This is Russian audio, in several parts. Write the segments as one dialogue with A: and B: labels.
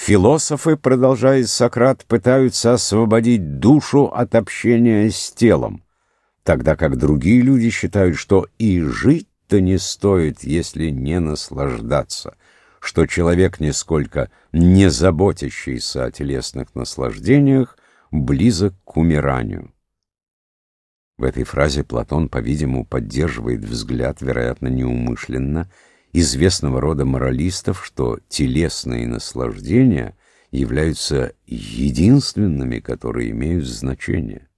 A: Философы, продолжает Сократ, пытаются освободить душу от общения с телом, тогда как другие люди считают, что и жить-то не стоит, если не наслаждаться, что человек, нисколько не заботящийся о телесных наслаждениях, близок к умиранию. В этой фразе Платон, по-видимому, поддерживает взгляд, вероятно, неумышленно, известного рода моралистов, что телесные наслаждения являются единственными, которые имеют значение.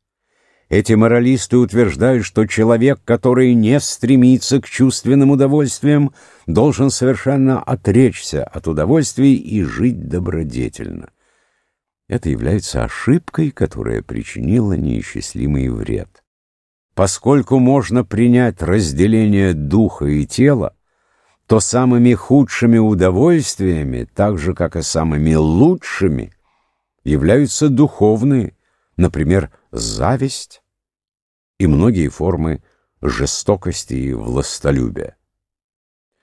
A: Эти моралисты утверждают, что человек, который не стремится к чувственным удовольствиям, должен совершенно отречься от удовольствий и жить добродетельно. Это является ошибкой, которая причинила неисчислимый вред. Поскольку можно принять разделение духа и тела, то самыми худшими удовольствиями, так же, как и самыми лучшими, являются духовные, например, зависть и многие формы жестокости и властолюбия.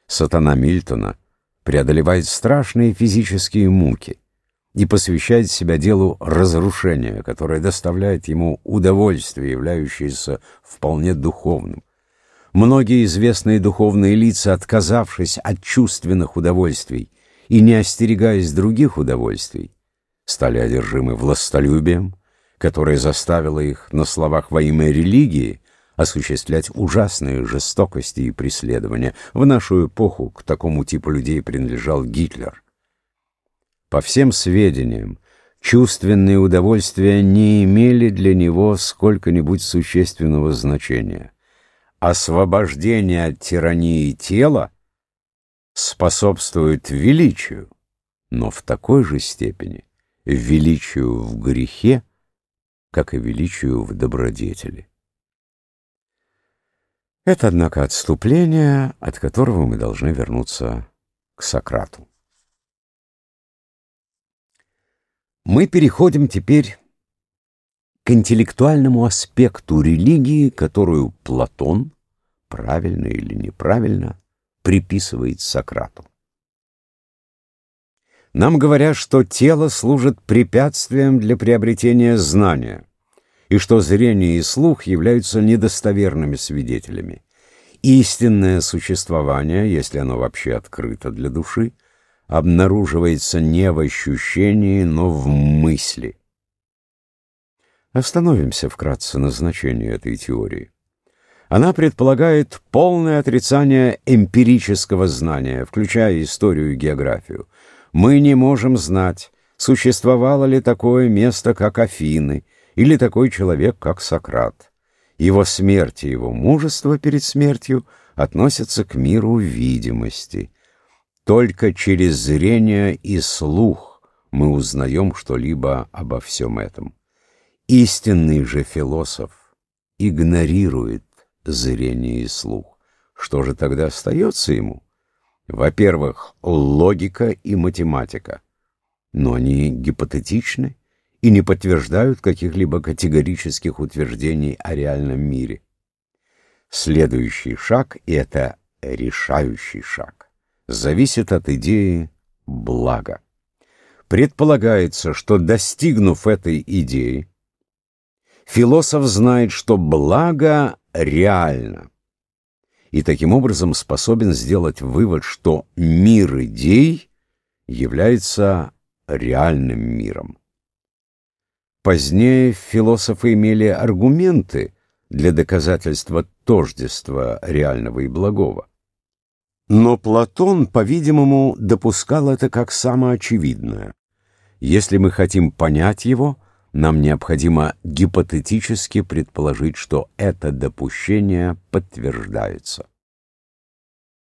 A: Сатана Мильтона преодолевает страшные физические муки и посвящает себя делу разрушения, которое доставляет ему удовольствие, являющееся вполне духовным. Многие известные духовные лица, отказавшись от чувственных удовольствий и не остерегаясь других удовольствий, стали одержимы властолюбием, которое заставило их на словах во имя религии осуществлять ужасные жестокости и преследования. В нашу эпоху к такому типу людей принадлежал Гитлер. По всем сведениям, чувственные удовольствия не имели для него сколько-нибудь существенного значения освобождение от тирании тела способствует величию, но в такой же степени величию в грехе, как и величию в добродетели. Это, однако, отступление, от которого мы должны вернуться к Сократу. Мы переходим теперь к интеллектуальному аспекту религии, которую Платон, правильно или неправильно, приписывает Сократу. Нам говорят, что тело служит препятствием для приобретения знания, и что зрение и слух являются недостоверными свидетелями. Истинное существование, если оно вообще открыто для души, обнаруживается не в ощущении, но в мысли. Остановимся вкратце на значении этой теории. Она предполагает полное отрицание эмпирического знания, включая историю и географию. Мы не можем знать, существовало ли такое место, как Афины, или такой человек, как Сократ. Его смерть и его мужество перед смертью относятся к миру видимости. Только через зрение и слух мы узнаем что-либо обо всем этом. Истинный же философ игнорирует зрение и слух. Что же тогда остается ему? Во-первых, логика и математика. Но они гипотетичны и не подтверждают каких-либо категорических утверждений о реальном мире. Следующий шаг, и это решающий шаг, зависит от идеи блага. Предполагается, что достигнув этой идеи, Философ знает, что благо реально, и таким образом способен сделать вывод, что мир идей является реальным миром. Позднее философы имели аргументы для доказательства тождества реального и благого. Но Платон, по-видимому, допускал это как самоочевидное. Если мы хотим понять его – нам необходимо гипотетически предположить, что это допущение подтверждается.